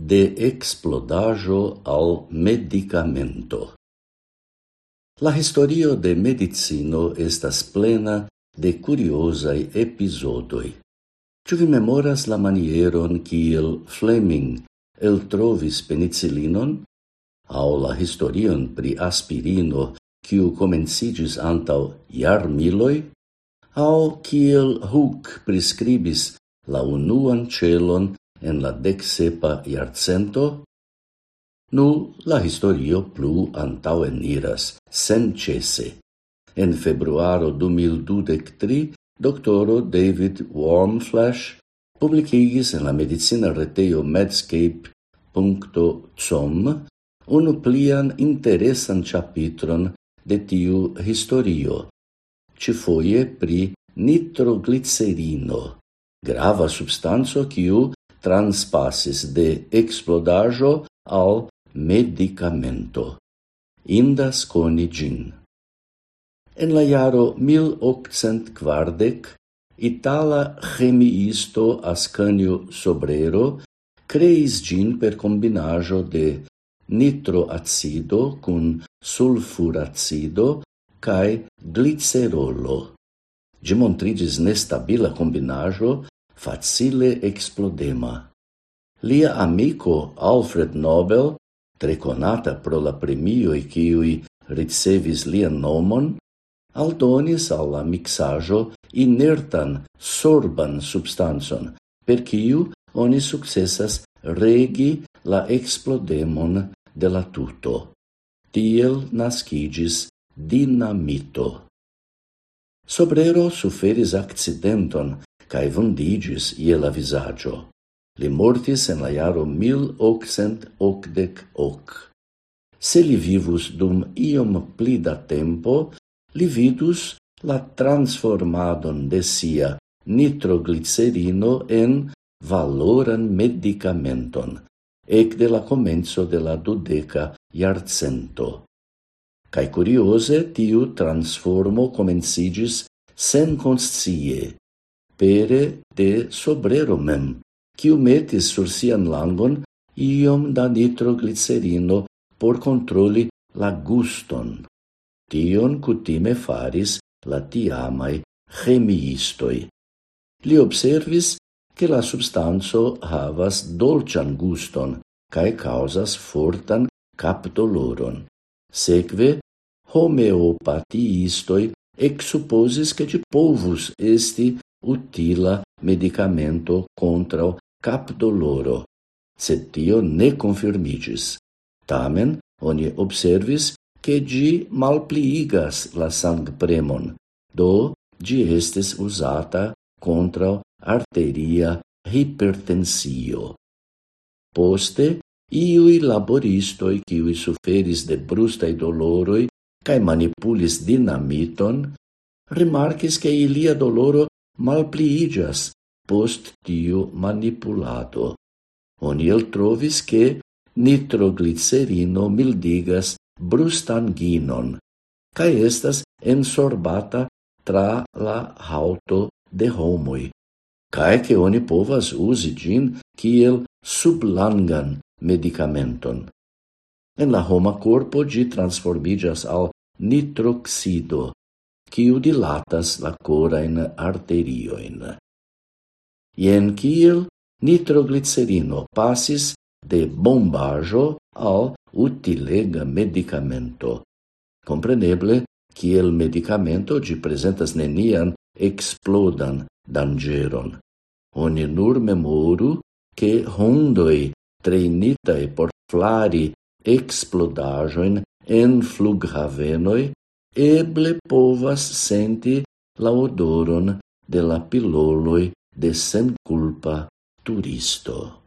de explodajo al medicamento. La historio de medicino estas plena de curiosai episodoi. Ĉu vi memoras la manieron kiel Fleming el trovis penicillinon? Au la historion pri aspirino kiu comencidis antau iar miloi? Au kiel Hook prescribis la unuan celon en la decsepa iarcento, nu la historio plu antauen iras, sen cese. En februaro 2023, doctoro David Warmflash publicigis en la medicina reteo medscape.com unu plian interesan chapitron de tiu historio, ci foie pri nitroglicerino, grava substanzo quiu transpasis de explodajo al medicamento. Indas coni gin. En la jaro 1840 itala chemiisto Ascanio Sobrero creis gin per combinajo de nitroacido cun sulfuracido cae glicerolo. Gi montrigis nestabila combinajo facile explodema. Lia amico Alfred Nobel, tre conata pro la premioi ciui ricevis lian nomon, aldonis alla mixajo inertan sorban substanzon, per ciu oni successas regi la explodemon de la tuto. Tiel nascigis dinamito. Sobrero suferis accidenton cae vundigis ie la visagio. Li mortis en la jaro 1888. Se li vivus dum iom pli da tempo, li vidus la transformadon de sia nitroglicerino en valoran medicamenton, ec de la comenzo de la dudeca iarcento. Cai curiose tiu transformo comencigis sen conscie, pere de sobrero mem, quiu metis sur sian langon iom da nitroglicerino por controli la guston. Tion cutime faris la tiamai chemiistoi. Li observis che la substanzo havas dolcian guston cae causas fortan capdoloron. Secve, homeopatiistoi exuposis che ci povus esti utila medicamento contra capdoloro, sed tio ne confirmigis. Tamen, oni observis che gi malpliigas la sangpremon, do gi estes usata contra arteria hipertensio. Poste, iui laboristoi qui suferis de brustai doloroi cae manipulis dinamiton, remarcis che ilia doloro malpliigas post tiu manipulado. Oniel trovis che nitroglicerino mildigas brustanginon, cae estas ensorbata tra la hauto de homoi, cae che oni povas usi gin kiel sublangan medicamenton. En la homa corpo gi transformigas al nitroxido, quiu dilatas la corain arterioin. Ien kiel nitroglicerino passis de bombajo al utilega medicamento. Compreneble, kiel medicamento gi presentas nenian explodan dangeron. Oni nur memoru che hondoi treinitae por flari explodajoin en flughavenoi eble povas senti la odoron de la piloloi de senkulpa turisto.